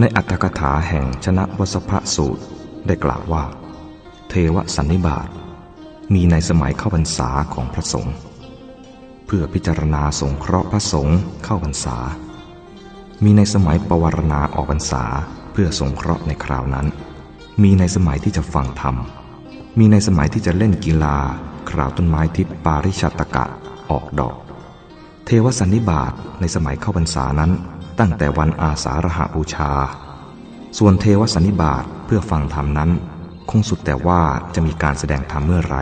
ในอัตถกถาแห่งชนะวสภสูตรได้กล่าวว่า เทวสันนิบาตมีในสมัยเข้าพรรษาของพระสงฆ์เพื่อพิจารณาสงเคราะห์พระสงฆ์เข้าพรรษา มีในสมัยปวารณาออกพรรษาเพื่อสงเคราะห์ในคราวนั้น มีในสมัยที่จะฟังธรรม มีในสมัยที่จะเล่นกีฬาคราวต้นไม้ทิพปาริชัตกะออกดอก เทวสันนิบาตในสมัยเข้าพรรษานั้น ตั้งแต่วันอาสาฬหาบูชา ส่วนเทวสันนิบาตเพื่อฟังธรรมนั้น คงสุดแต่ว่าจะมีการแสดงธรรมเมื่อไร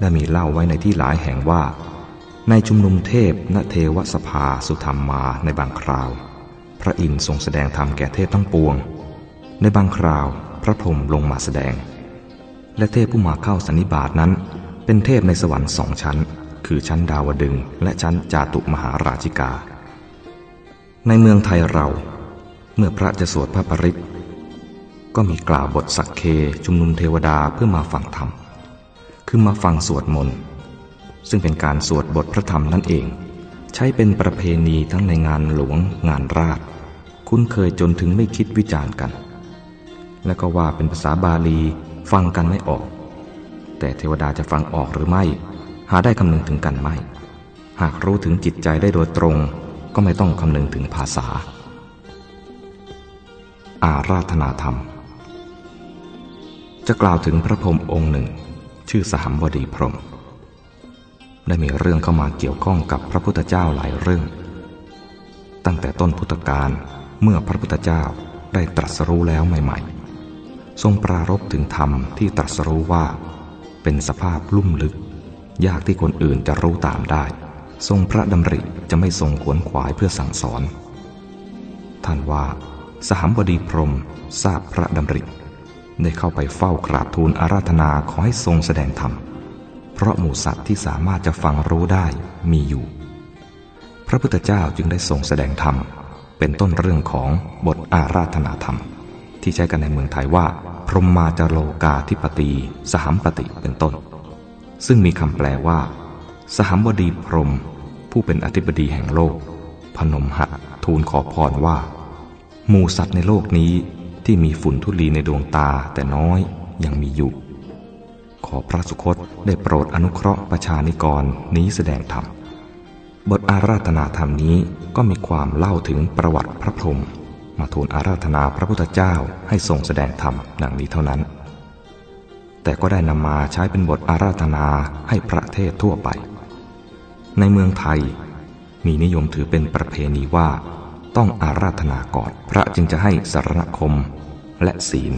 ได้มีเล่าไว้ในที่หลายแห่งว่า ในชุมนุมเทพณเทวสภาสุธรรมมาในบางคราว พระอินทร์ทรงแสดงธรรมแก่เทพทั้งปวง ในบางคราวพระพรหมลงมาแสดง และเทพผู้มาเข้าสันนิบาตนั้น เป็นเทพในสวรรค์สองชั้น คือชั้นดาวดึงและชั้นจาตุมหาราชิกา ในเมืองไทยเรา เมื่อพระจะสวดพระปริตก็มีกล่าวบทสักเคชุมนุมเทวดาเพื่อมาฟังธรรม คือมาฟังสวดมนต์ ซึ่งเป็นการสวดบทพระธรรมนั่นเอง ใช้เป็นประเพณีทั้งในงานหลวงงานราช คุ้นเคยจนถึงไม่คิดวิจารณ์กัน และก็ว่าเป็นภาษาบาลีฟังกันไม่ออก แต่เทวดาจะฟังออกหรือไม่ หาได้คำนึงถึงกันไม่ หากรู้ถึงจิตใจได้โดยตรง ก็ไม่ต้องคำนึงถึงภาษา อาราธนาธรรม จะกล่าวถึงพระพรหมองค์หนึ่ง ชื่อสหัมบดีพรหมได้มีเรื่องเข้ามาเกี่ยวข้องกับพระพุทธเจ้าหลายเรื่อง ตั้งแต่ต้นพุทธกาลเมื่อพระพุทธเจ้าได้ตรัสรู้แล้วใหม่ ๆ ทรงปรารบถึงธรรมที่ตรัสรู้ว่า เป็นสภาพลุ่มลึก ยากที่คนอื่นจะรู้ตามได้ ทรงพระดำริจะไม่ทรงขวนขวายเพื่อสั่งสอน ท่านว่า สหัมบดีพรมทราบพระดำริ ได้เข้าไปเฝ้ากราบทูลอาราธนาขอให้ทรงแสดงธรรม เพราะหมู่สัตว์ที่สามารถจะฟังรู้ได้มีอยู่ พระพุทธเจ้าจึงได้ทรงแสดงธรรม เป็นต้นเรื่องของบทอาราธนาธรรม ที่ใช้กันในเมืองไทยว่า พรหมาจโลกาธิปตี สหัมปติเป็นต้น ซึ่งมีคำแปลว่า สหัมบดีพรม ผู้เป็นอธิบดีแห่งโลก พนมหัดทูลขอพรว่า หมูสัตว์ในโลกนี้ที่มีฝุ่นทุลีในดวงตาแต่น้อยยังมีอยู่ ขอพระสุคตได้โปรดอนุเคราะห์ประชานิกรนี้แสดงธรรม บทอาราธนาธรรมนี้ก็มีความเล่าถึงประวัติพระพรหมมาทูลอาราธนาพระพุทธเจ้าให้ทรงแสดงธรรมดังนี้เท่านั้น แต่ก็ได้นำมาใช้เป็นบทอาราธนาให้พระเทศทั่วไป ในเมืองไทย มีนิยมถือเป็นประเพณีว่า ต้องอาราธนาก่อนพระจึงจะให้สารณคมและศีล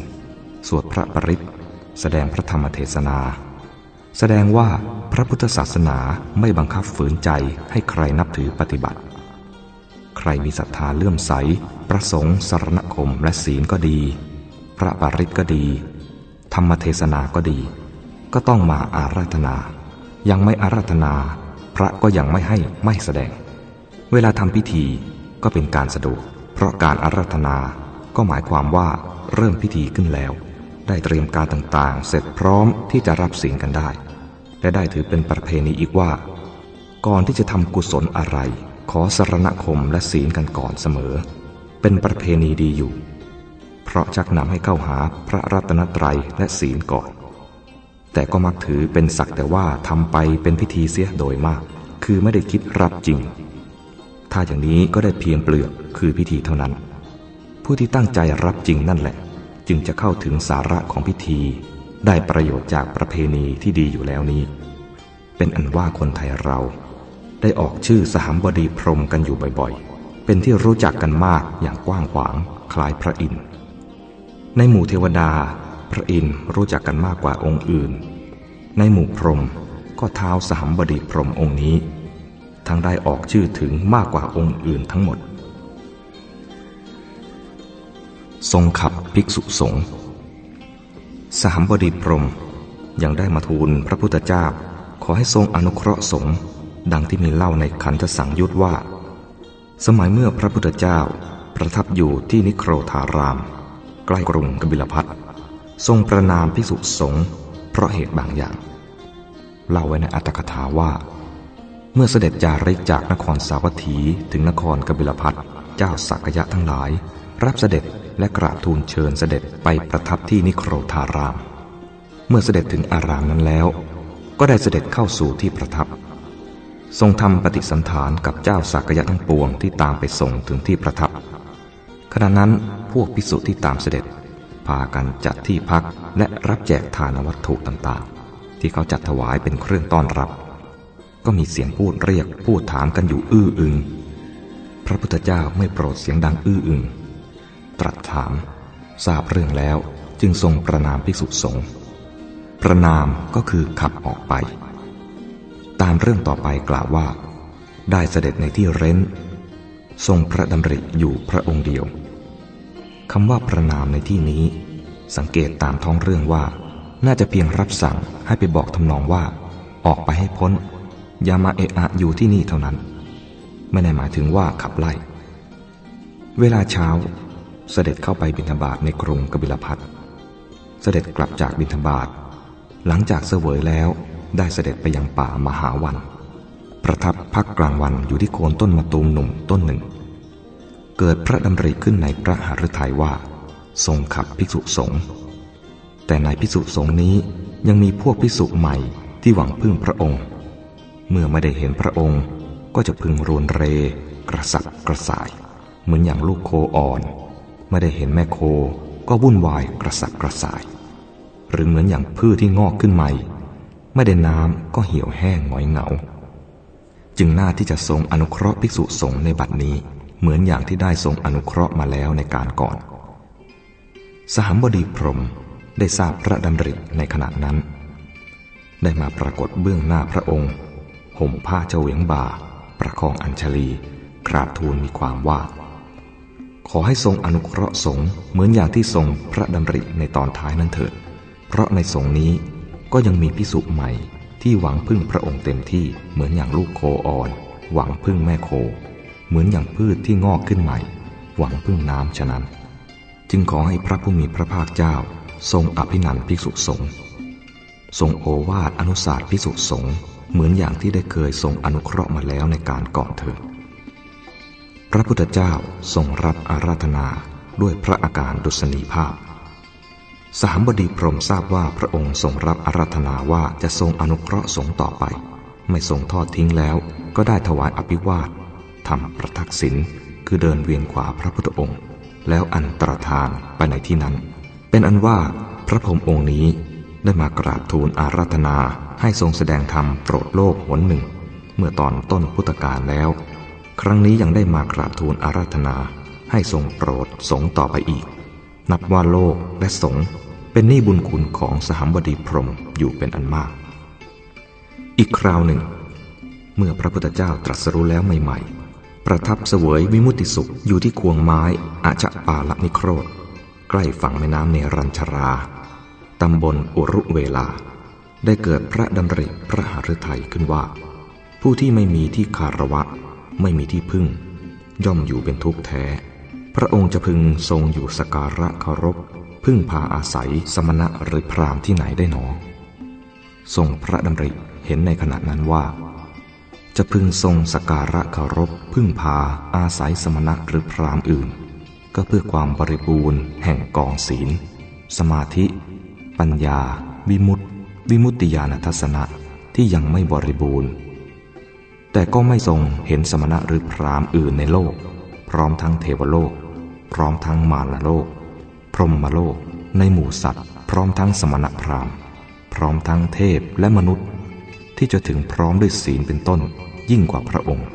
สวดพระปริตแสดงพระธรรมเทศนา แสดงว่าพระพุทธศาสนาไม่บังคับฝืนใจให้ใครนับถือปฏิบัติ ใครมีศรัทธาเลื่อมใส ประสงค์สารณคมและศีลก็ดี พระปริตก็ดี ธรรมเทศนาก็ดี ก็ต้องมาอาราธนา ยังไม่อาราธนา พระก็ยังไม่ให้ไม่แสดง เวลาทำพิธีก็เป็นการสะดวก เพราะการอาราธนาก็หมายความว่าเริ่มพิธีขึ้นแล้ว ได้เตรียมการต่างๆ เสร็จพร้อมที่จะรับสิ่งกันได้ และได้ถือเป็นประเพณีอีกว่า ก่อนที่จะทำกุศลอะไร ขอสรณคมและศีลกันก่อนเสมอ เป็นประเพณีดีอยู่ เพราะชักนำให้เข้าหาพระรัตนตรัยและศีลก่อน แต่ก็มักถือเป็นสักแต่ว่าทำไปเป็นพิธีเสียโดยมาก คือไม่ได้คิดรับจริง ถ้าอย่างนี้ก็ได้เพียงเปลือกคือพิธีเท่านั้น ผู้ที่ตั้งใจรับจริงนั่นแหละ จึงจะเข้าถึงสาระของพิธี ได้ประโยชน์จากประเพณีที่ดีอยู่แล้วนี้ เป็นอันว่าคนไทยเรา ได้ออกชื่อสหมบดีพรมกันอยู่บ่อยๆ เป็นที่รู้จักกันมากอย่างกว้างขวางคล้ายพระอินทร์ในหมู่เทวดา พระอินทร์รู้จักกันมากกว่าองค์อื่น ในหมู่พรหมก็เท้าสหัมบดีพรหมองค์นี้ ทั้งได้ออกชื่อถึงมากกว่าองค์อื่นทั้งหมด ทรงขับภิกษุสงฆ์สหัมบดีพรหมยังได้มาทูลพระพุทธเจ้า ขอให้ทรงอนุเคราะห์สงฆ์ดังที่มีเล่าในขันธสังยุตว่า สมัยเมื่อพระพุทธเจ้าประทับอยู่ที่นิโครธาราม ใกล้กรุงกบิลพัท ทรงประนามภิกษุสงฆ์เพราะเหตุบางอย่าง เล่าไว้ในอัตถกถาว่า เมื่อเสด็จจาริกจากนครสาวัตถีถึงนครกบิลพัทเจ้าสักยะทั้งหลาย รับเสด็จและกราบทูลเชิญเสด็จไปประทับที่นิโครธาราม เมื่อเสด็จถึงอารามนั้นแล้ว ก็ได้เสด็จเข้าสู่ที่ประทับ ทรงทำปฏิสันฐานกับเจ้าสักยะทั้งปวงที่ตามไปส่งถึงที่ประทับขณะนั้นพวกภิกษุที่ตามเสด็จ พากันจัดที่พักและรับแจกทานวัตถุต่างๆ ที่เขาจัดถวายเป็นเครื่องต้อนรับ ก็มีเสียงพูดเรียกพูดถามกันอยู่อื้ออึง พระพุทธเจ้าไม่โปรดเสียงดังอื้ออึง ตรัสถาม ทราบเรื่องแล้วจึงทรงประนามภิกษุสงฆ์ประนามก็คือขับออกไป ตามเรื่องต่อไปกล่าวว่า ได้เสด็จในที่เร้น ทรงพระดำริอยู่พระองค์เดียว คำว่าประนามในที่นี้ สังเกตตามท้องเรื่องว่า น่าจะเพียงรับสั่งให้ไปบอกทำนองว่า ออกไปให้พ้น อย่ามาเอะอะอยู่ที่นี่เท่านั้น ไม่ได้หมายถึงว่าขับไล่ เวลาเช้า เสด็จเข้าไปบิณฑบาตในกรุงกบิลพัทเสด็จกลับจากบิณฑบาตหลังจากเสวยแล้วได้เสด็จไปยังป่ามหาวัน ประทับพักกลางวันอยู่ที่โคนต้นมะตูมหนุ่มต้นหนึ่ง เกิดพระดำริขึ้นในพระหฤทัยว่า ทรงขับภิกษุสงฆ์แต่ในภิกษุสงฆ์นี้ยังมีพวกภิกษุใหม่ที่หวังพึ่งพระองค์ เมื่อไม่ได้เห็นพระองค์ก็จะพึงรวนเร กระสับกระส่าย เหมือนอย่างลูกโคอ่อน ไม่ได้เห็นแม่โคก็วุ่นวายกระสับกระส่าย หรือเหมือนอย่างพืชที่งอกขึ้นใหม่ ไม่ได้น้ำก็เหี่ยวแห้งหงอยเหงา จึงน่าที่จะทรงอนุเคราะห์ภิกษุสงฆ์ในบัดนี้ เหมือนอย่างที่ได้ทรงอนุเคราะห์มาแล้วในการก่อน สหัมบดีพรมได้ทราบพระดำริในขณะนั้น ได้มาปรากฏเบื้องหน้าพระองค์ ห่มผ้าเจวียงบาประคองอัญชลี กราบทูลมีความว่า ขอให้ทรงอนุเคราะห์สงฆ์เหมือนอย่างที่ทรงพระดำริในตอนท้ายนั้นเถิด เพราะในสงฆ์นี้ก็ยังมีพิสุใหม่ที่หวังพึ่งพระองค์เต็มที่เหมือนอย่างลูกโคอ่อน หวังพึ่งแม่โค เหมือนอย่างพืชที่งอกขึ้นใหม่ หวังพึ่งน้ำฉะนั้น จึงขอให้พระผู้มีพระภาคเจ้า ทรงอภินันภิกษุสงฆ์ทรงโอวาทอนุสาสภิกษุสงฆ์เหมือนอย่างที่ได้เคยทรงอนุเคราะห์มาแล้วในการก่อนเถิดพระพุทธเจ้าทรงรับอาราธนาด้วยพระอาการดุษณีภาพ สามบดีพรมทราบว่าพระองค์ทรงรับอาราธนาว่าจะทรงอนุเคราะห์สงฆ์ต่อไป ไม่ทรงทอดทิ้งแล้วก็ได้ถวายอภิวาท ทำประทักษิณคือเดินเวียนขวาพระพุทธองค์ แล้วอันตรธานไปในที่นั้น เป็นอันว่าพระพรหมองค์นี้ได้มากราบทูลอาราธนาให้ทรงแสดงธรรมโปรดโลกหนหนึ่ง เมื่อตอนต้นพุทธกาลแล้ว ครั้งนี้ยังได้มากราบทูลอาราธนาให้ทรงโปรดสงต่อไปอีก นับว่าโลกและสงเป็นหนี้บุญคุณของสหัมบดีพรมอยู่เป็นอันมาก อีกคราวหนึ่ง เมื่อพระพุทธเจ้าตรัสรู้แล้วใหม่ ๆ ประทับเสวยวิมุติสุขอยู่ที่ควงไม้อาชะปาลนิโครธ ใกล้ฝั่งแม่น้ำเนรัญชรา ตำบลอุรุเวลา ได้เกิดพระดำริพระหฤทัยขึ้นว่า ผู้ที่ไม่มีที่คารวะ ไม่มีที่พึ่ง ย่อมอยู่เป็นทุกข์แท้ พระองค์จะพึงทรงอยู่สการะเคารพ พึ่งพาอาศัยสมณะหรือพรามที่ไหนได้หนอทรงพระดำริเห็นในขณะนั้นว่า จะพึงทรงสการะเคารพพึ่งพาอาศัยสมณะหรือพรามอื่น ก็เพื่อความบริบูรณ์แห่งกองศีล สมาธิ ปัญญา วิมุตติวิมุตติญาณทัศนะที่ยังไม่บริบูรณ์ แต่ก็ไม่ทรงเห็นสมณะหรือพรามอื่นในโลก พร้อมทั้งเทวโลก พร้อมทั้งมารโลก พรหมโลก ในหมู่สัตว์ พร้อมทั้งสมณะพรามพร้อมทั้งเทพและมนุษย์ ที่จะถึงพร้อมด้วยศีลเป็นต้นยิ่งกว่าพระองค์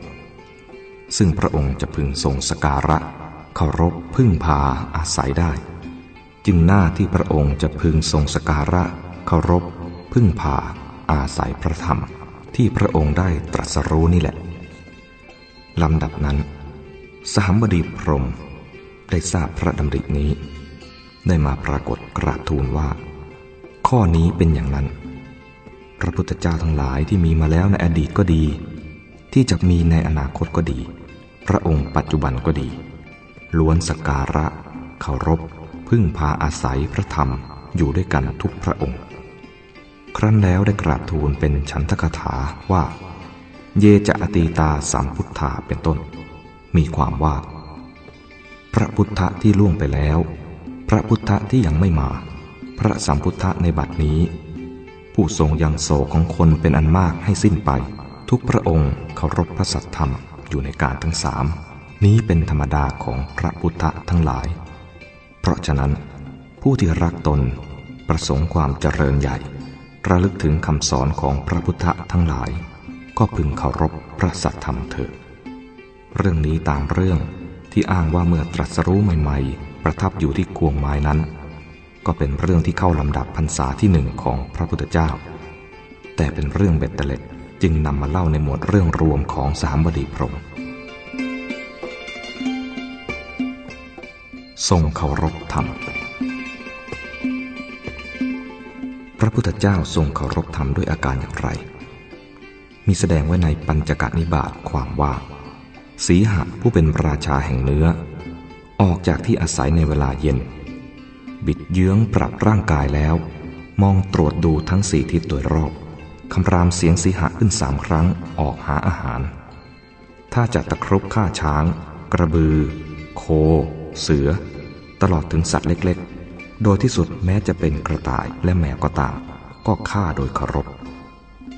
ซึ่งพระองค์จะพึงทรงสการะเคารพพึ่งพาอาศัยได้ จึงหน้าที่พระองค์จะพึงทรงสการะเคารพ พึ่งพา อาศัยพระธรรม ที่พระองค์ได้ตรัสรู้นี่แหละลำดับนั้น สหบดีพรมได้ทราบพระดำรินี้ ได้มาปรากฏกราบทูลว่า ข้อนี้เป็นอย่างนั้น พระพุทธเจ้าทั้งหลายที่มีมาแล้วในอดีตก็ดี ที่จะมีในอนาคตก็ดี พระองค์ปัจจุบันก็ดี ล้วนสการะเคารพ พึ่งพาอาศัยพระธรรมอยู่ด้วยกันทุกพระองค์ ครั้นแล้วได้กราบทูลเป็นฉันทกถาว่า เยจะอตีตาสัมพุทธาเป็นต้น มีความว่า พระพุทธที่ล่วงไปแล้ว พระพุทธที่ยังไม่มา พระสัมพุทธในบัดนี้ ผู้ทรงยังโศของคนเป็นอันมากให้สิ้นไป ทุกพระองค์เคารพพระสัตธรรมอยู่ในการทั้งสามนี้เป็นธรรมดาของพระพุทธทั้งหลาย เพราะฉะนั้น ผู้ที่รักตนประสงค์ความเจริญใหญ่ ระลึกถึงคำสอนของพระพุทธทั้งหลาย ก็พึงเคารพพระสัทธรรมเถิดเรื่องนี้ตามเรื่องที่อ้างว่าเมื่อตรัสรู้ใหม่ ๆ ประทับอยู่ที่กวงไม้นั้น ก็เป็นเรื่องที่เข้าลำดับพรรษาที่หนึ่งของพระพุทธเจ้า แต่เป็นเรื่องเบ็ดเตล็ดจึงนำมาเล่าในหมวดเรื่องรวมของสามบดีพรมทรงเคารพธรรม พระพุทธเจ้าทรงเคารพธรรมด้วยอาการอย่างไร มีแสดงไว้ในปัญจกนิบาตความว่า สีหะผู้เป็นราชาแห่งเนื้อ ออกจากที่อาศัยในเวลาเย็น บิดเยื้องปรับร่างกายแล้ว มองตรวจดูทั้งสี่ทิศโดยรอบคำรามเสียงสีหะขึ้นสามครั้งออกหาอาหาร ถ้าจะตะครุบฆ่าช้าง กระบือ โค เสือ ตลอดถึงสัตว์เล็กๆ โดยที่สุดแม้จะเป็นกระต่ายและแมวก็ตาม ก็ฆ่าโดยเคารพ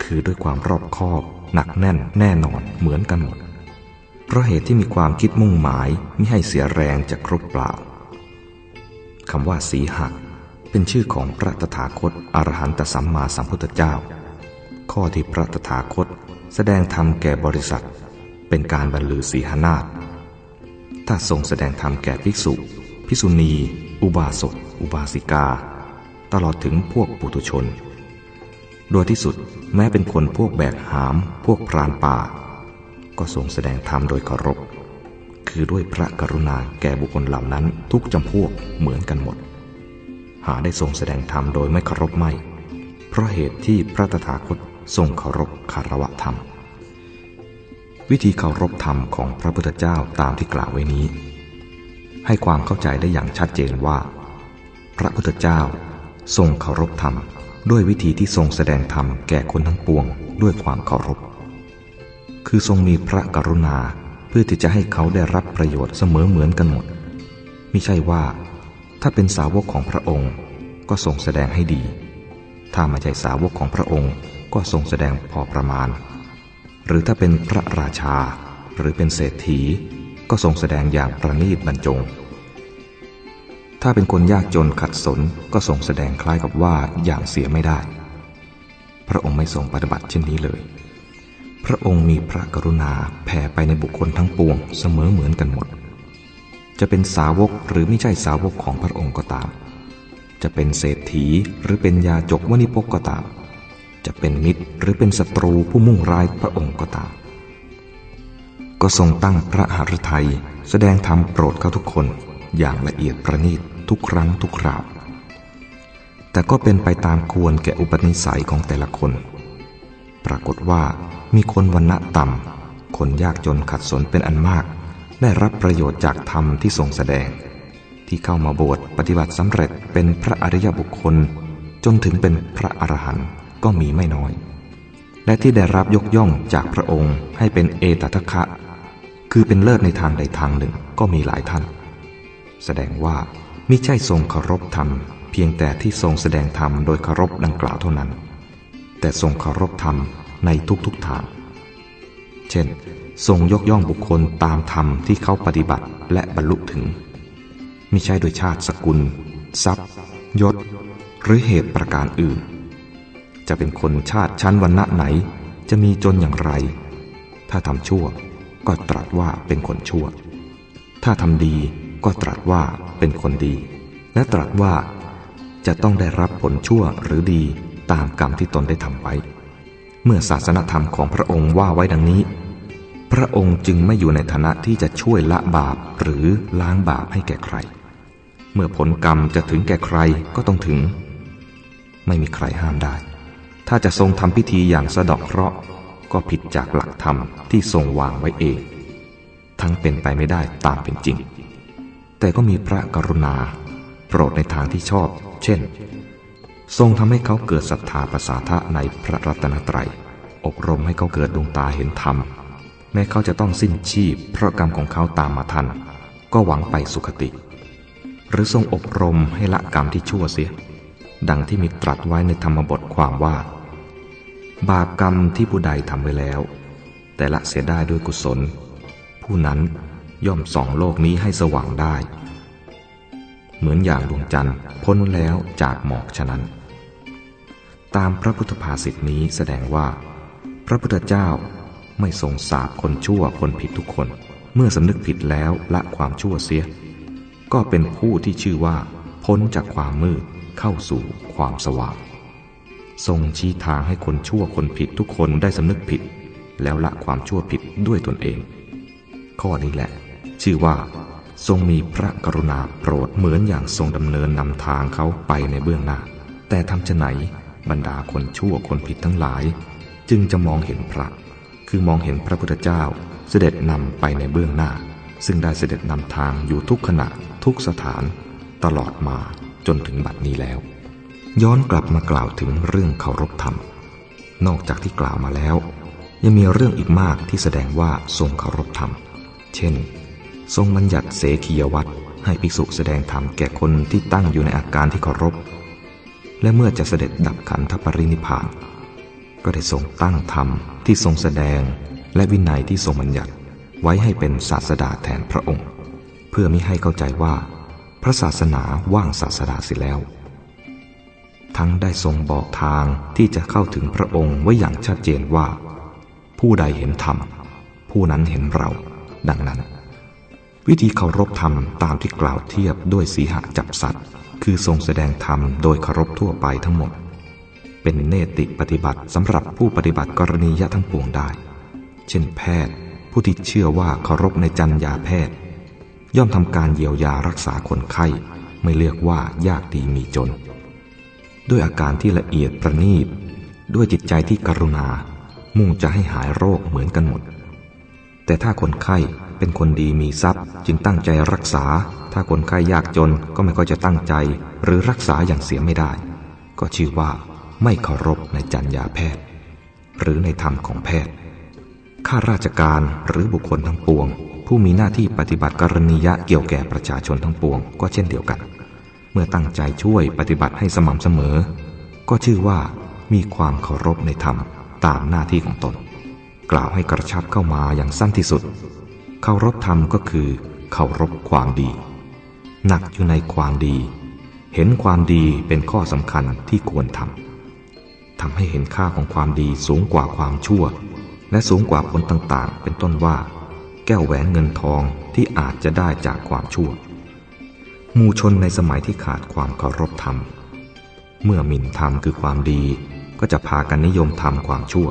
คือด้วยความรอบคอบ หนักแน่นแน่นอนเหมือนกันหมด เพราะเหตุที่มีความคิดมุ่งหมายไม่ให้เสียแรงจะครบเปล่า คำว่าสีหักเป็นชื่อของพระตถาคตอรหันตสัมมาสัมพุทธเจ้า ข้อที่พระตถาคตแสดงธรรมแก่บริษัท เป็นการบรรลือสีหนาฏถ้าทรงแสดงธรรมแก่ภิกษุ ภิกษุณี อุบาสก อุบาสิกา ตลอดถึงพวกปุถุชน โดยที่สุดแม้เป็นคนพวกแบกหาม พวกพรานป่า ก็ทรงแสดงธรรมโดยเคารพ คือด้วยพระกรุณาแก่บุคคลเหล่านั้นทุกจำพวกเหมือนกันหมด หาได้ทรงแสดงธรรมโดยไม่เคารพไม่ เพราะเหตุที่พระตถาคตทรงเคารพคารวะธรรม วิธีเคารพธรรมของพระพุทธเจ้าตามที่กล่าวไว้นี้ ให้ความเข้าใจได้อย่างชัดเจนว่า พระพุทธเจ้าทรงเคารพธรรมด้วยวิธีที่ทรงแสดงธรรมแก่คนทั้งปวงด้วยความเคารพ คือทรงมีพระกรุณา เพื่อที่จะให้เขาได้รับประโยชน์เสมอเหมือนกันหมดมิใช่ว่า ถ้าเป็นสาวกของพระองค์ก็ทรงแสดงให้ดี ถ้าไม่ใช่สาวกของพระองค์ก็ทรงแสดงพอประมาณ หรือถ้าเป็นพระราชาหรือเป็นเศรษฐี ก็ทรงแสดงอย่างประณีตบรรจง ถ้าเป็นคนยากจนขัดสนก็ส่งแสดงคล้ายกับว่าอย่างเสียไม่ได้ พระองค์ไม่ทรงปฏิบัติเช่นนี้เลย พระองค์มีพระกรุณาแผ่ไปในบุคคลทั้งปวงเสมอเหมือนกันหมด จะเป็นสาวกหรือไม่ใช่สาวกของพระองค์ก็ตาม จะเป็นเศรษฐีหรือเป็นยาจกวณิพกก็ตาม จะเป็นมิตรหรือเป็นศัตรูผู้มุ่งร้ายพระองค์ก็ตาม ก็ทรงตั้งพระหฤทัยแสดงธรรมโปรดเขาทุกคนอย่างละเอียดประณีตทุกครั้งทุกคราว แต่ก็เป็นไปตามควรแก่อุปนิสัยของแต่ละคน ปรากฏว่ามีคนวันณะต่ำ คนยากจนขัดสนเป็นอันมาก ได้รับประโยชน์จากธรรมที่ทรงแสดง ที่เข้ามาบวชปฏิบัติสำเร็จเป็นพระอริยบุคคล จนถึงเป็นพระอรหันต์ก็มีไม่น้อย และที่ได้รับยกย่องจากพระองค์ให้เป็นเอตทัคคะ คือเป็นเลิศในทางใดทางหนึ่งก็มีหลายท่าน แสดงว่ามิใช่ทรงเคารพธรรม เพียงแต่ที่ทรงแสดงธรรมโดยเคารพดังกล่าวเท่านั้น แต่ทรงเคารพธรรมในทุกๆทาง เช่น ทรงยกย่องบุคคลตามธรรมที่เขาปฏิบัติและบรรลุถึง มิใช่โดยชาติสกุล ทรัพย์ ยศ หรือเหตุประการอื่น จะเป็นคนชาติชั้นวรรณะไหนจะมีจนอย่างไร ถ้าทำชั่วก็ตรัสว่าเป็นคนชั่ว ถ้าทำดีก็ตรัสว่าเป็นคนดี และตรัสว่าจะต้องได้รับผลชั่วหรือดี ตามกรรมที่ตนได้ทำไว้ เมื่อศาสนธรรมของพระองค์ว่าไว้ดังนี้ พระองค์จึงไม่อยู่ในฐานะที่จะช่วยละบาปหรือล้างบาปให้แก่ใคร เมื่อผลกรรมจะถึงแก่ใครก็ต้องถึง ไม่มีใครห้ามได้ ถ้าจะทรงทำพิธีอย่างสะดอกเคราะห์ก็ผิดจากหลักธรรมที่ทรงวางไว้เอง ทั้งเป็นไปไม่ได้ตามเป็นจริง แต่ก็มีพระกรุณา โปรดในทางที่ชอบ เช่น ทรงทำให้เขาเกิดศรัทธาประสาทะในพระรัตนตรัย อบรมให้เขาเกิดดวงตาเห็นธรรม แม้เขาจะต้องสิ้นชีพ เพราะกรรมของเขาตามมาทัน ก็หวังไปสุคติ หรือทรงอบรมให้ละกรรมที่ชั่วเสีย ดังที่มีตรัสไว้ในธรรมบทความว่า บาปกรรมที่ผู้ใดทำไว้แล้ว แต่ละเสียได้ด้วยกุศล ผู้นั้นย่อมส่องโลกนี้ให้สว่างได้ เหมือนอย่างดวงจันทร์พ้นแล้วจากหมอกฉะนั้น ตามพระพุทธภาษิตนี้แสดงว่า พระพุทธเจ้าไม่ทรงสาบคนชั่วคนผิดทุกคน เมื่อสำนึกผิดแล้วละความชั่วเสีย ก็เป็นผู้ที่ชื่อว่า พ้นจากความมืดเข้าสู่ความสว่าง ทรงชี้ทางให้คนชั่วคนผิดทุกคนได้สำนึกผิด แล้วละความชั่วผิดด้วยตนเอง ข้อนี้แหละ ชื่อว่า ทรงมีพระกรุณาโปรดเหมือนอย่างทรงดำเนินนำทางเขาไปในเบื้องหน้า แต่ทำจะไหน บรรดาคนชั่วคนผิดทั้งหลาย จึงจะมองเห็นพระ คือมองเห็นพระพุทธเจ้าเสด็จนำไปในเบื้องหน้า ซึ่งได้เสด็จนำทางอยู่ทุกขณะทุกสถาน ตลอดมาจนถึงบัดนี้แล้ว ย้อนกลับมากล่าวถึงเรื่องเคารพธรรม นอกจากที่กล่าวมาแล้ว ยังมีเรื่องอีกมากที่แสดงว่าทรงเคารพธรรม เช่น ทรงบัญญัติเสขียวัตรให้ภิกษุแสดงธรรมแก่คนที่ตั้งอยู่ในอาการที่เคารพ และเมื่อจะเสด็จดับขันธปรินิพาน ก็ได้ทรงตั้งธรรมที่ทรงแสดงและวินัยที่ทรงบัญญัติไว้ให้เป็นศาสดาแทนพระองค์ เพื่อมิให้เข้าใจว่า พระศาสนาว่างศาสดาเสียแล้ว ทั้งได้ทรงบอกทางที่จะเข้าถึงพระองค์ไว้อย่างชัดเจนว่า ผู้ใดเห็นธรรม ผู้นั้นเห็นเรา ดังนั้น วิธีเคารพธรรมตามที่กล่าวเทียบด้วยสีหจับสัตว์ คือทรงแสดงธรรมโดยเคารพทั่วไปทั้งหมด เป็นเนติปฏิบัติสำหรับผู้ปฏิบัติกรณียะทั้งปวงได้ เช่นแพทย์ ผู้ที่เชื่อว่าเคารพในจัญญาแพทย์ ย่อมทำการเยียวยารักษาคนไข้ ไม่เลือกว่ายากดีมีจน ด้วยอาการที่ละเอียดประณีต ด้วยจิตใจที่กรุณา มุ่งจะให้หายโรคเหมือนกันหมด แต่ถ้าคนไข้เป็นคนดีมีทรัพย์จึงตั้งใจรักษา ถ้าคนไข้ยากจนก็ไม่ก็จะตั้งใจ หรือรักษาอย่างเสียไม่ได้ ก็ชื่อว่าไม่เคารพในจรรยาแพทย์ หรือในธรรมของแพทย์ ข้าราชการหรือบุคคลทั้งปวง ผู้มีหน้าที่ปฏิบัติกรณียะเกี่ยวแก่ประชาชนทั้งปวง ก็เช่นเดียวกัน เมื่อตั้งใจช่วยปฏิบัติให้สม่ำเสมอ ก็ชื่อว่ามีความเคารพในธรรมตามหน้าที่ของตน กล่าวให้กระชับเข้ามาอย่างสั้นที่สุด เคารพธรรมก็คือเคารพความดี หนักอยู่ในความดี เห็นความดีเป็นข้อสำคัญที่ควรทำทำให้เห็นค่าของความดีสูงกว่าความชั่ว และสูงกว่าผลต่างๆ เป็นต้นว่า แก้วแหวนเงินทองที่อาจจะได้จากความชั่วมูชนในสมัยที่ขาดความเคารพธรรม เมื่อหมิ่นธรรมคือความดี ก็จะพากันนิยมทำความชั่ว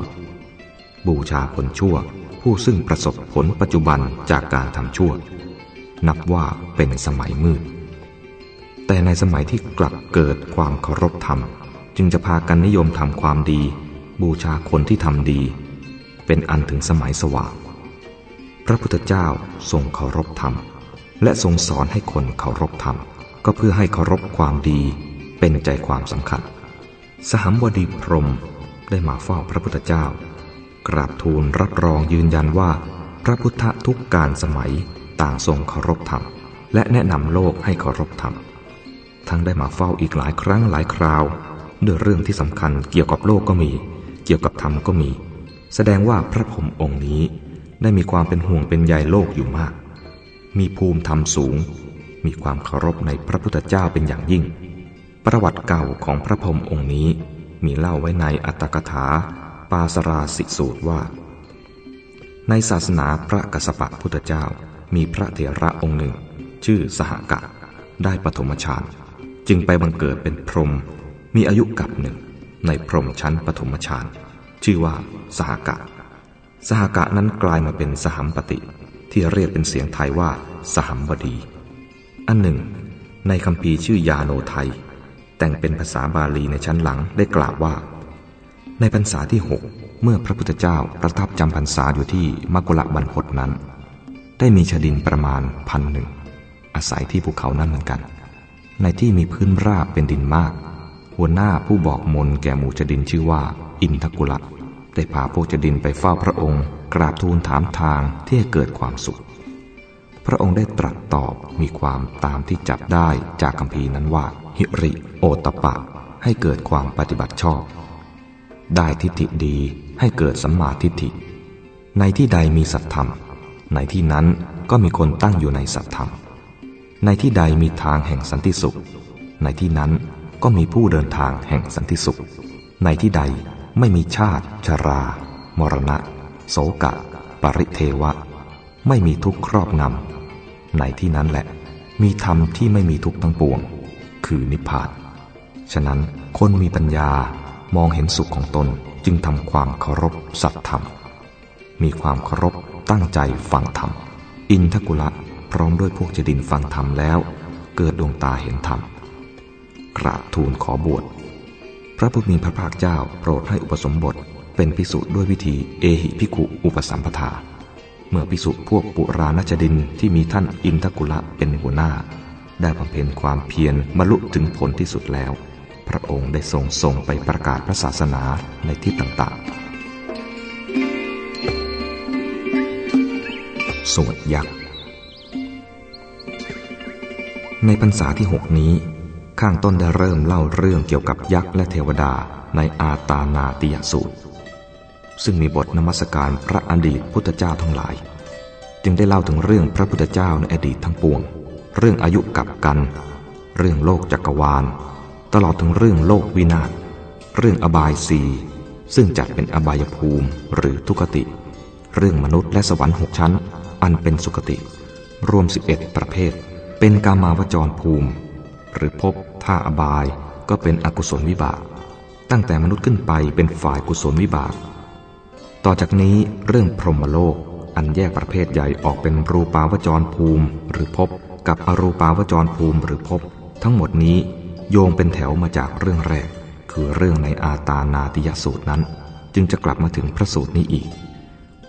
บูชาผลชั่ว ผู้ซึ่งประสบผลปัจจุบันจากการทำชั่ว นับว่าเป็นสมัยมืด แต่ในสมัยที่กลับเกิดความเคารพธรรม จึงจะพากันนิยมทำความดี บูชาคนที่ทำดี เป็นอันถึงสมัยสว่าง พระพุทธเจ้าทรงเคารพธรรม และทรงสอนให้คนเคารพธรรม ก็เพื่อให้เคารพความดีเป็นใจความสำคัญ สหัมบดีพรมได้มาเฝ้าพระพุทธเจ้า กราบทูลรับรองยืนยันว่า พระพุทธทุกการสมัย ต่างทรงเคารพธรรม และแนะนำโลกให้เคารพธรรม ทั้งได้มาเฝ้าอีกหลายครั้งหลายคราวด้วยเรื่องที่สำคัญเกี่ยวกับโลกก็มี เกี่ยวกับธรรมก็มี แสดงว่าพระพรหมองค์นี้ได้มีความเป็นห่วงเป็นใยโลกอยู่มาก มีภูมิธรรมสูง มีความเคารพในพระพุทธเจ้าเป็นอย่างยิ่ง ประวัติเก่าของพระพรหมองค์นี้มีเล่าไว้ในอัตถกถา ปาสราสิสูตรว่า ในศาสนาพระกสปะพุทธเจ้า มีพระเถระองค์หนึ่ง ชื่อสหกะ ได้ปฐมฌานจึงไปบังเกิดเป็นพรหมมีอายุกับหนึ่ง ในพรหมชั้นปฐมฌานชื่อว่าสหกะ สหกะนั้นกลายมาเป็นสหัมปติ ที่เรียกเป็นเสียงไทยว่า สหัมบดี อันหนึ่ง ในคำพีชื่อยาโนไทย แต่งเป็นภาษาบาลีในชั้นหลังได้กล่าวว่า ในพรรษาที่หกเมื่อพระพุทธเจ้าประทับจำพรรษาอยู่ที่มกุละบันพศนั้น ได้มีชดินประมาณพันหนึ่ง อาศัยที่ภูเขานั่นเหมือนกัน ในที่มีพื้นราบเป็นดินมาก หัวหน้าผู้บอกมนแก่หมู่ชดินชื่อว่า อินทกุละได้พาพวกชดินไปเฝ้าพระองค์ กราบทูลถามทางที่ให้เกิดความสุข พระองค์ได้ตรัสตอบมีความตามที่จับได้จากคำพีนั้นว่า หิริโอตปะ ให้เกิดความปฏิบัติชอบ ได้ทิฏฐิดีให้เกิดสัมมาทิฏฐิ ในที่ใดมีสัตธรรม ในที่นั้นก็มีคนตั้งอยู่ในสัตธรรม ในที่ใดมีทางแห่งสันติสุข ในที่นั้นก็มีผู้เดินทางแห่งสันติสุข ในที่ใดไม่มีชาติ ชรา มรณะ โสกะ ปริเทวะ ไม่มีทุกข์ครอบงำ ในที่นั้นแหละ มีธรรมที่ไม่มีทุกข์ทั้งปวง คือนิพพาน ฉะนั้นคนมีปัญญามองเห็นสุขของตนจึงทำความเคารพสัตธรรม มีความเคารพ ตั้งใจฟังธรรม อินทกุละพร้อมด้วยพวกเจดินฟังธรรมแล้ว เกิดดวงตาเห็นธรรม กราบทูลขอบวช พระผู้มีพระภาคเจ้าโปรดให้อุปสมบทเป็นพิสุด้วยวิธีเอหิพิขุอุปสัมปทา เมื่อพิสุพวกปุราณจดินที่มีท่านอินทกุละเป็นหัวหน้า ได้บำเพ็ญความเพียรบรรลุถึงผลที่สุดแล้ว พระองค์ได้ทรงส่งไปประกาศพระศาสนาในที่ต่างๆ สวดยักษ์ ในพรรษาที่หกนี้ ข้างต้นได้เริ่มเล่าเรื่องเกี่ยวกับยักษ์และเทวดาในอาตานาติยสูตร ซึ่งมีบทนมัสการพระอดีตพุทธเจ้าทั้งหลาย จึงได้เล่าถึงเรื่องพระพุทธเจ้าในอดีตทั้งปวง เรื่องอายุกับกัน เรื่องโลกจักรวาล ตลอดถึงเรื่องโลกวินาศเรื่องอบายสีซึ่งจัดเป็นอบายภูมิหรือทุกติ เรื่องมนุษย์และสวรรค์หกชั้น อันเป็นสุคติ รวม 11 ประเภท เป็นกามาวจรภูมิ หรือพบท่าอบายก็เป็นอกุศลวิบาก ตั้งแต่มนุษย์ขึ้นไปเป็นฝ่ายกุศลวิบาก ต่อจากนี้เรื่องพรหมโลก อันแยกประเภทใหญ่ออกเป็นรูปาวจรภูมิ หรือพบกับอรูปาวจรภูมิหรือพบ ทั้งหมดนี้โยงเป็นแถวมาจากเรื่องแรก คือเรื่องในอาตานาติยสูตรนั้น จึงจะกลับมาถึงพระสูตรนี้อีก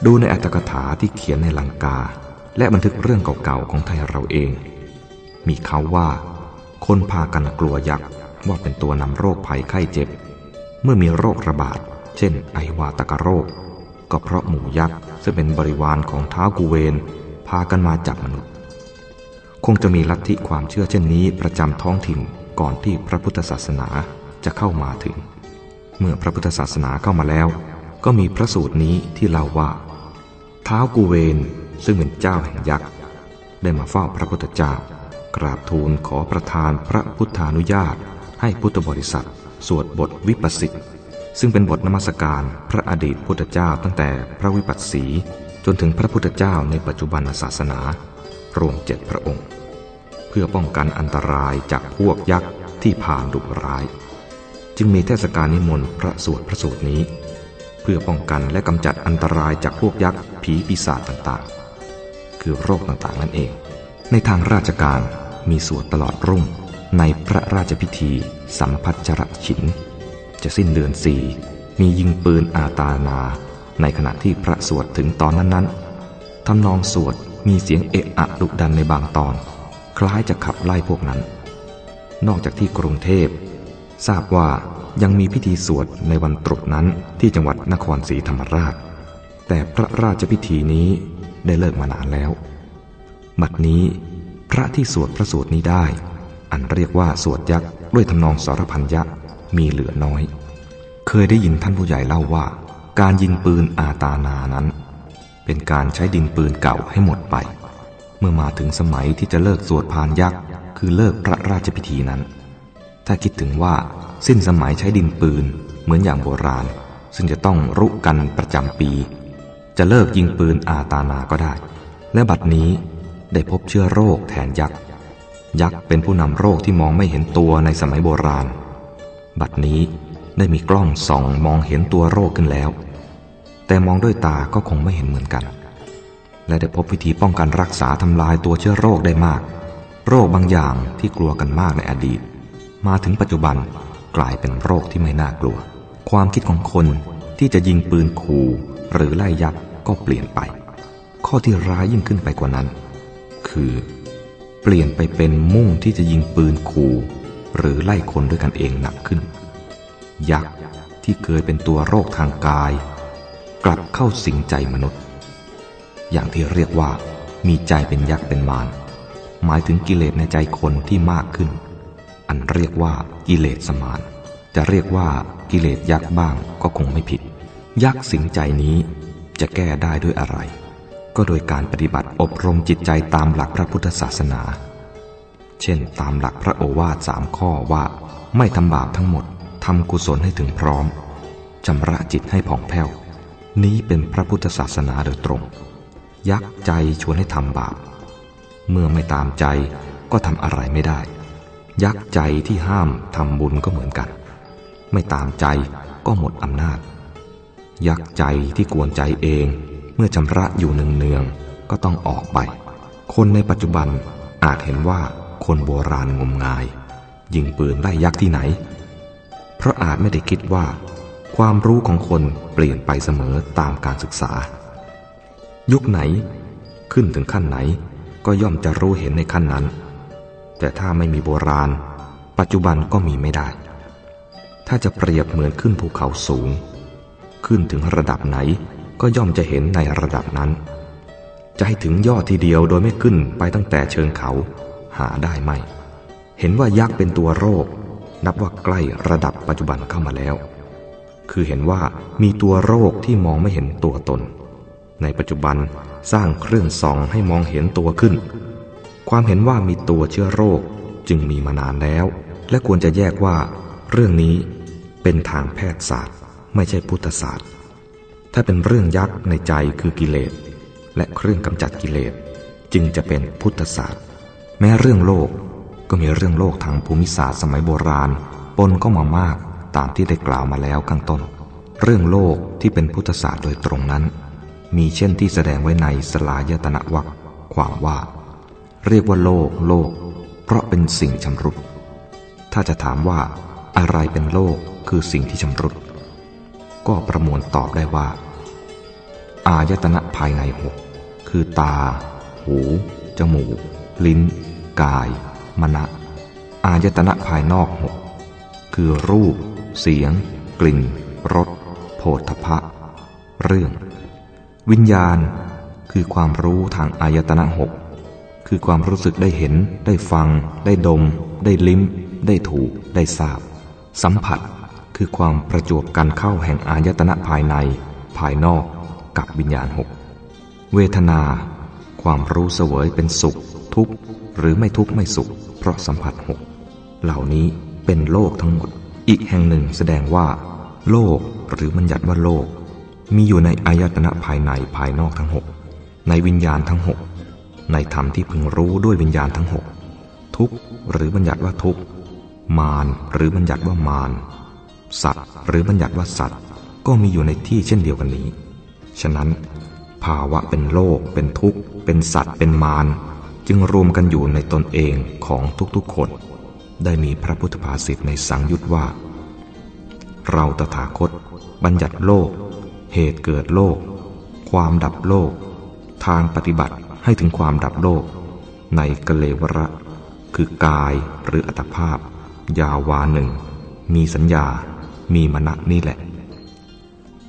ดูในอัตถกถาที่เขียนในลังกา และบันทึกเรื่องเก่าๆของไทยเราเอง มีเขาว่า คนพากันกลัวยักษ์ว่าเป็นตัวนำโรคภัยไข้เจ็บ เมื่อมีโรคระบาด เช่น ไอวาตกโรค ก็เพราะหมูยักษ์ซึ่งเป็นบริวารของท้ากุเวน พากันมาจับมนุษย์ คงจะมีลัทธิความเชื่อเช่นนี้ประจำท้องถิ่นก่อนที่พระพุทธศาสนาจะเข้ามาถึง เมื่อพระพุทธศาสนาเข้ามาแล้ว ก็มีพระสูตรนี้ที่เล่าว่า ท้าวกุเวนซึ่งเป็นเจ้าแห่งยักษ์ ได้มาเฝ้าพระพุทธเจ้ากราบทูลขอประทานพระพุทธานุญาต ให้พุทธบริษัท สวดบทวิปัสสิซึ่งเป็นบทนมัสการพระอดีตพุทธเจ้าตั้งแต่พระวิปัสสี จนถึงพระพุทธเจ้าในปัจจุบันศาสนารวมเจ็ดพระองค์ เพื่อป้องกันอันตรายจากพวกยักษ์ที่ผ่านดุร้าย จึงมีเทศกาลนิมนต์พระสวดพระสูตรนี้ เพื่อป้องกันและกำจัดอันตรายจากพวกยักษ์ผีปีศาจต่างๆ คือโรคต่างๆนั่นเอง ในทางราชการมีสวดตลอดรุ่ง ในพระราชพิธี สัมพัชรฉิน จะสิ้นเดือนสี่มียิงปืนอาตานา ในขณะที่พระสวดถึงตอนนั้นๆทำนองสวดมีเสียงเอะอะดุดันในบางตอน คล้ายจะขับไล่พวกนั้น นอกจากที่กรุงเทพ ทราบว่า ยังมีพิธีสวดในวันตรุษนั้นที่จังหวัดนครศรีธรรมราช แต่พระราชพิธีนี้ได้เลิกมานานแล้ว บัดนี้พระที่สวดพระสูตรนี้ได้ อันเรียกว่าสวดยักษ์ด้วยทำนองสารพันยักษ์มีเหลือน้อย เคยได้ยินท่านผู้ใหญ่เล่าว่า การยิงปืนอาตานานั้น เป็นการใช้ดินปืนเก่าให้หมดไป เมื่อมาถึงสมัยที่จะเลิกสวดพานยักษ์คือเลิกพระราชพิธีนั้น ถ้าคิดถึงว่าสิ้นสมัยใช้ดินปืนเหมือนอย่างโบราณ ซึ่งจะต้องรุกันประจำปี จะเลิกยิงปืนอาตานาก็ได้ และบัดนี้ได้พบเชื้อโรคแทนยักษ์ ยักษ์เป็นผู้นำโรคที่มองไม่เห็นตัวในสมัยโบราณ บัดนี้ได้มีกล้องส่องมองเห็นตัวโรคขึ้นแล้ว แต่มองด้วยตาก็คงไม่เห็นเหมือนกัน และได้พบวิธีป้องกันรักษาทำลายตัวเชื้อโรคได้มาก โรคบางอย่างที่กลัวกันมากในอดีต มาถึงปัจจุบันกลายเป็นโรคที่ไม่น่ากลัว ความคิดของคนที่จะยิงปืนขู่หรือไล่ยักษ์ก็เปลี่ยนไป ข้อที่ร้ายยิ่งขึ้นไปกว่านั้น คือ เปลี่ยนไปเป็นมุ่งที่จะยิงปืนขู่หรือไล่คนด้วยกันเองหนักขึ้น ยักษ์ที่เคยเป็นตัวโรคทางกาย กลับเข้าสิงใจมนุษย์ อย่างที่เรียกว่ามีใจเป็นยักษ์เป็นมารหมายถึงกิเลสในใจคนที่มากขึ้น อันเรียกว่ากิเลสสมาน จะเรียกว่ากิเลสยักษ์บ้างก็คงไม่ผิด ยักษ์สิงใจนี้จะแก้ได้ด้วยอะไร ก็โดยการปฏิบัติอบรมจิตใจตามหลักพระพุทธศาสนา เช่น ตามหลักพระโอวาทสามข้อว่าไม่ทำบาปทั้งหมดทำกุศลให้ถึงพร้อมชำระจิตให้ผ่องแผ้ว นี้เป็นพระพุทธศาสนาโดยตรง ยักษ์ใจชวนให้ทำบาป เมื่อไม่ตามใจก็ทำอะไรไม่ได้ ยักษ์ใจที่ห้ามทำบุญก็เหมือนกัน ไม่ตามใจก็หมดอำนาจ ยักษ์ใจที่กวนใจเอง เมื่อชำระอยู่เนืองๆก็ต้องออกไป คนในปัจจุบันอาจเห็นว่าคนโบราณงมงาย ยิงปืนไล่ยักษ์ที่ไหน เพราะอาจไม่ได้คิดว่า ความรู้ของคนเปลี่ยนไปเสมอตามการศึกษา ยุคไหน ขึ้นถึงขั้นไหนก็ย่อมจะรู้เห็นในขั้นนั้น แต่ถ้าไม่มีโบราณ ปัจจุบันก็มีไม่ได้ ถ้าจะเปรียบเหมือนขึ้นภูเขาสูง ขึ้นถึงระดับไหนก็ย่อมจะเห็นในระดับนั้น จะให้ถึงยอดทีเดียวโดยไม่ขึ้นไปตั้งแต่เชิงเขาหาได้ไหมเห็นว่ายักษ์เป็นตัวโรค นับว่าใกล้ระดับปัจจุบันเข้ามาแล้ว คือเห็นว่ามีตัวโรคที่มองไม่เห็นตัวตน ในปัจจุบันสร้างเครื่องส่องให้มองเห็นตัวขึ้น ความเห็นว่ามีตัวเชื้อโรคจึงมีมานานแล้ว และควรจะแยกว่า เรื่องนี้เป็นทางแพทยศาสตร์ ไม่ใช่พุทธศาสตร์ ถ้าเป็นเรื่องยักษ์ในใจคือกิเลส และเครื่องกำจัดกิเลส จึงจะเป็นพุทธศาสตร์ แม้เรื่องโลกก็มีเรื่องโลกทางภูมิศาสตร์สมัยโบราณปนก็มามากตามที่ได้กล่าวมาแล้วข้างต้น เรื่องโลกที่เป็นพุทธศาสตร์โดยตรงนั้น มีเช่นที่แสดงไว้ในสลายตนะวักความว่า เรียกว่าโลกโลก เพราะเป็นสิ่งชำรุด ถ้าจะถามว่าอะไรเป็นโลกคือสิ่งที่ชำรุด ก็ประมวลตอบได้ว่า อายตนะภายในหกคือตา หู จมูก ลิ้น กาย มณะ อายตนะภายนอกหกคือรูป เสียง กลิ่น รสโผฏฐพะเรื่อง วิญญาณคือความรู้ทางอายตนะหก คือความรู้สึกได้เห็น ได้ฟัง ได้ดม ได้ลิ้ม ได้ถูก ได้ทราบ สัมผัส คือความประจวบกันเข้าแห่งอายตนะภายใน ภายนอกกับวิญญาณหก เวทนา ความรู้เสวยเป็นสุข ทุกข์ หรือไม่ทุกข์ไม่สุข เพราะสัมผัสหก เหล่านี้เป็นโลกทั้งหมด อีกแห่งหนึ่งแสดงว่า โลกหรือบัญญัติว่าโลก มีอยู่ในอายตนะภายในภายนอกทั้งหกในวิญญาณทั้งหก ในธรรมที่พึงรู้ด้วยวิญญาณทั้งหกทุกหรือบัญญัติว่าทุกมารหรือบัญญัติว่ามารสัตว์หรือบัญญัติว่าสัตว์ ก็มีอยู่ในที่เช่นเดียวกันนี้ ฉะนั้น ภาวะเป็นโลก เป็นทุกข์ เป็นสัตว์ เป็นมารจึงรวมกันอยู่ในตนเองของทุกๆคน ได้มีพระพุทธภาษิตในสังยุตว่า เราตถาคต บัญญัติโลก เหตุเกิดโลก ความดับโลก ทางปฏิบัติ ให้ถึงความดับโลก ในกเลวระ คือกายหรืออัตภาพ ยาวาหนึ่ง มีสัญญา มีมณะนี่แหละ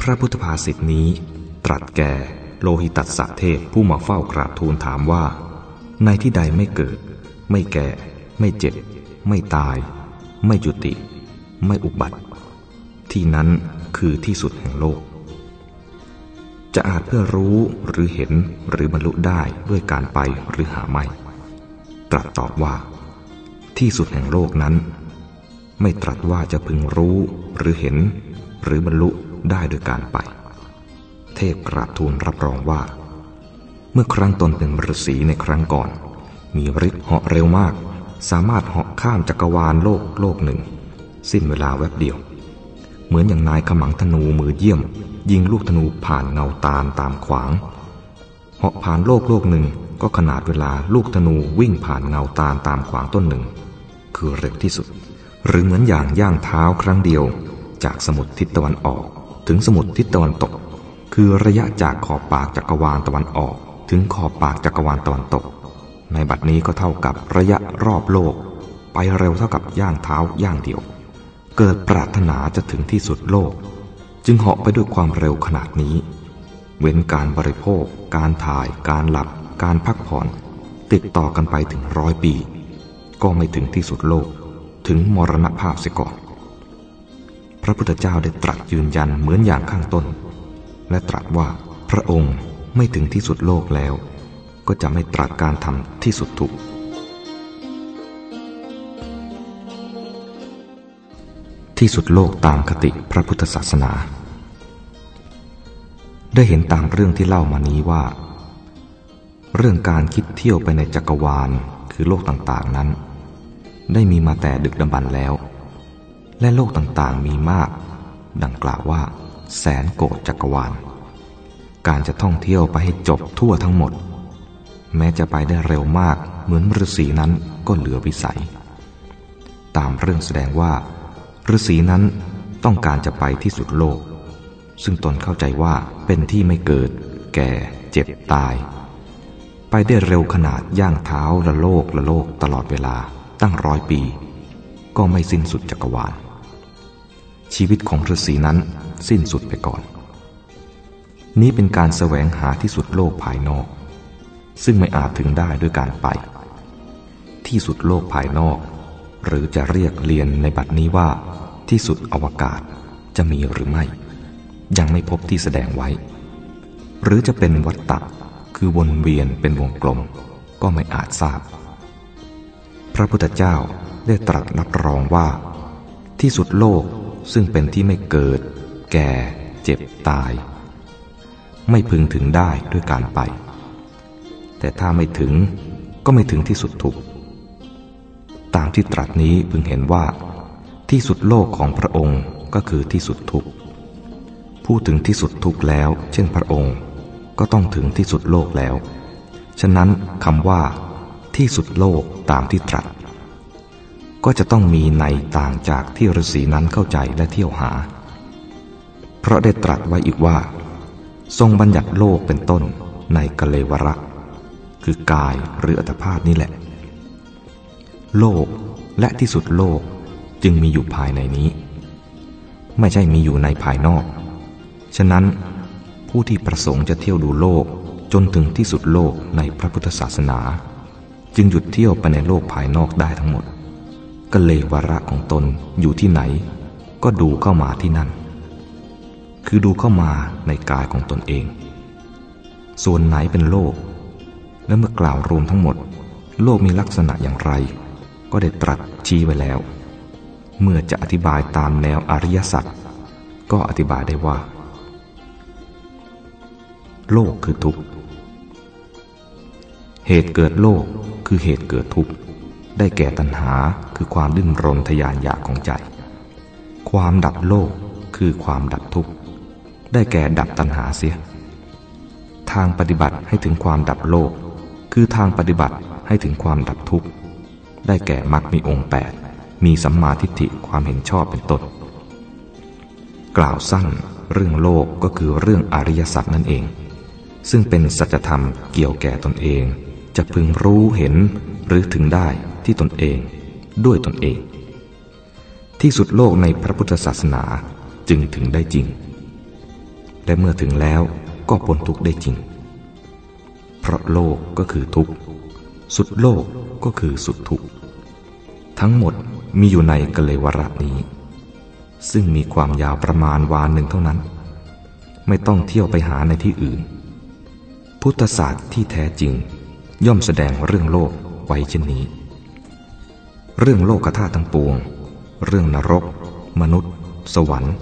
พระพุทธภาษิตนี้ ตรัสแก่โลหิตัสสะเทพผู้มาเฝ้ากราบทูลถามว่า ในที่ใดไม่เกิด ไม่แก่ ไม่เจ็บ ไม่ตาย ไม่จุติ ไม่อุบัติ ที่นั้นคือที่สุดแห่งโลก จะอาจเพื่อรู้หรือเห็นหรือบรรลุได้ด้วยการไปหรือหาไม่ ตรัสตอบว่า ที่สุดแห่งโลกนั้น ไม่ตรัสว่าจะพึงรู้หรือเห็น หรือบรรลุได้โดยการไป เทพกราบทูลรับรองว่า เมื่อครั้งตนเป็นฤาษีในครั้งก่อน มีฤทธิ์เหาะเร็วมาก สามารถเหาะข้ามจักรวาลโลกโลกหนึ่ง สิ้นเวลาแวบเดียว เหมือนอย่างนายขมังธนูมือเยี่ยม ยิงลูกธนูผ่านเงาตาลตามขวางเหาะผ่านโลกโลกหนึ่งก็ขนาดเวลาลูกธนูวิ่งผ่านเงาตาลตามขวางต้นหนึ่ง คือเร็วที่สุด หรือเหมือนอย่างย่างเท้าครั้งเดียว จากสมุทรทิศตะวันออก ถึงสมุทรทิศตะวันตก คือระยะจากขอบปากจักรวาลตะวันออก ถึงขอบปากจักรวาลตะวันตก ในบัดนี้ก็เท่ากับระยะรอบโลก ไปเร็วเท่ากับย่างเท้าย่างเดียว เกิดปรารถนาจะถึงที่สุดโลก จึงเหาะไปด้วยความเร็วขนาดนี้ เว้นการบริโภค การถ่าย การหลับ การพักผ่อน ติดต่อกันไปถึงร้อยปี ก็ไม่ถึงที่สุดโลก ถึงมรณภาพเสียก่อน พระพุทธเจ้าได้ตรัสยืนยันเหมือนอย่างข้างต้น และตรัสว่าพระองค์ไม่ถึงที่สุดโลกแล้ว ก็จะไม่ตรัสการทำที่สุดทุกข์ที่สุดโลกตามคติพระพุทธศาสนา ได้เห็นตามเรื่องที่เล่ามานี้ว่า เรื่องการคิดเที่ยวไปในจักรวาลคือโลกต่างๆนั้น ได้มีมาแต่ดึกดำบรรพ์แล้ว และโลกต่างๆมีมาก ดังกล่าวว่า แสนโกดจักรวาล การจะท่องเที่ยวไปให้จบทั่วทั้งหมด แม้จะไปได้เร็วมากเหมือนฤาษีนั้นก็เหลือวิสัย ตามเรื่องแสดงว่าฤาษีนั้นต้องการจะไปที่สุดโลก ซึ่งตนเข้าใจว่าเป็นที่ไม่เกิด แก่ เจ็บตาย ไปได้เร็วขนาดย่างเท้าละโลกละโลกตลอดเวลาตั้งร้อยปี ก็ไม่สิ้นสุดจักรวาล ชีวิตของฤาษีนั้นสิ้นสุดไปก่อน นี้เป็นการแสวงหาที่สุดโลกภายนอก ซึ่งไม่อาจถึงได้ด้วยการไป ที่สุดโลกภายนอก หรือจะเรียกเรียนในบัดนี้ว่าที่สุดอวกาศจะมีหรือไม่ ยังไม่พบที่แสดงไว้ หรือจะเป็นวัฏฏะคือวนเวียนเป็นวงกลมก็ไม่อาจทราบ พระพุทธเจ้าได้ตรัสรับรองว่า ที่สุดโลกซึ่งเป็นที่ไม่เกิด แก่ เจ็บตาย ไม่พึงถึงได้ด้วยการไป แต่ถ้าไม่ถึงก็ไม่ถึงที่สุดทุกตามที่ตรัสนี้พึงเห็นว่า ที่สุดโลกของพระองค์ก็คือที่สุดทุกข์ พูดถึงที่สุดทุกแล้ว เช่นพระองค์ ก็ต้องถึงที่สุดโลกแล้ว ฉะนั้นคำว่า ที่สุดโลกตามที่ตรัส ก็จะต้องมีในต่างจากที่ฤาษีนั้นเข้าใจและเที่ยวหา เพราะได้ตรัสไว้อีกว่า ทรงบัญญัติโลกเป็นต้นในกเลวระคือกายหรืออัตภาพนี่แหละ โลกและที่สุดโลกจึงมีอยู่ภายในนี้ ไม่ใช่มีอยู่ในภายนอก ฉะนั้นผู้ที่ประสงค์จะเที่ยวดูโลกจนถึงที่สุดโลกในพระพุทธศาสนา จึงหยุดเที่ยวไปในโลกภายนอกได้ทั้งหมดกเลวระของตนอยู่ที่ไหน ก็ดูเข้ามาที่นั่น คือดูเข้ามาในกายของตนเอง ส่วนไหนเป็นโลก และเมื่อกล่าวรวมทั้งหมด โลกมีลักษณะอย่างไร ก็ได้ตรัสชี้ไว้แล้ว เมื่อจะอธิบายตามแนวอริยสัจก็อธิบายได้ว่า โลกคือทุกข์ เหตุเกิดโลกคือเหตุเกิดทุกข์ ได้แก่ตัณหาคือความดิ้นรนทยานอยากของใจ ความดับโลกคือความดับทุกข์ ได้แก่ดับตัณหาเสีย ทางปฏิบัติให้ถึงความดับโลก คือทางปฏิบัติให้ถึงความดับทุกข์ ได้แก่มรรคมีองค์แปดมีสัมมาทิฏฐิความเห็นชอบเป็นต้น กล่าวสั้นเรื่องโลกก็คือเรื่องอริยสัจนั่นเอง ซึ่งเป็นสัจธรรมเกี่ยวแก่ตนเอง จะพึงรู้เห็นหรือถึงได้ที่ตนเอง ด้วยตนเอง ที่สุดโลกในพระพุทธศาสนาจึงถึงได้จริง และเมื่อถึงแล้วก็พ้นทุกข์ได้จริง เพราะโลกก็คือทุกข์ สุดโลกก็คือสุดทุกข์ ทั้งหมดมีอยู่ในกเลวระนี้ ซึ่งมีความยาวประมาณวานหนึ่งเท่านั้น ไม่ต้องเที่ยวไปหาในที่อื่น พุทธศาสตร์ที่แท้จริง ย่อมแสดงเรื่องโลกไว้เช่นนี้ เรื่องโลกธาตุทั้งปวง เรื่องนรก มนุษย์ สวรรค์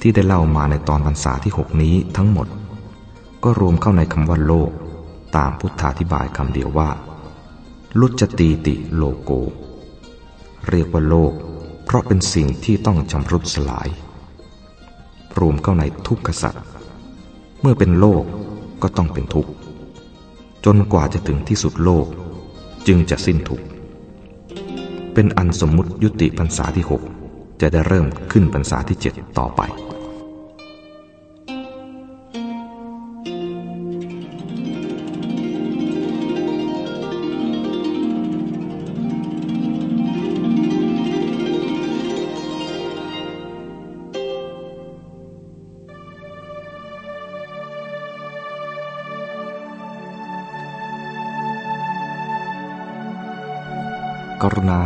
ที่ได้เล่ามาในตอนพรรษาที่หกนี้ทั้งหมด ก็รวมเข้าในคำว่าโลก ตามพุทธาธิบายคำเดียวว่า ลุจตีติโลโก เรียกว่าโลก เพราะเป็นสิ่งที่ต้องชำรุดสลาย รวมเข้าในทุกขสัตว์เมื่อเป็นโลก ก็ต้องเป็นทุกข์จนกว่าจะถึงที่สุดโลก จึงจะสิ้นทุกข์เป็นอันสมมุติยุติพรรษาที่หกจะได้เริ่มขึ้นพรรษาที่เจ็ดต่อไป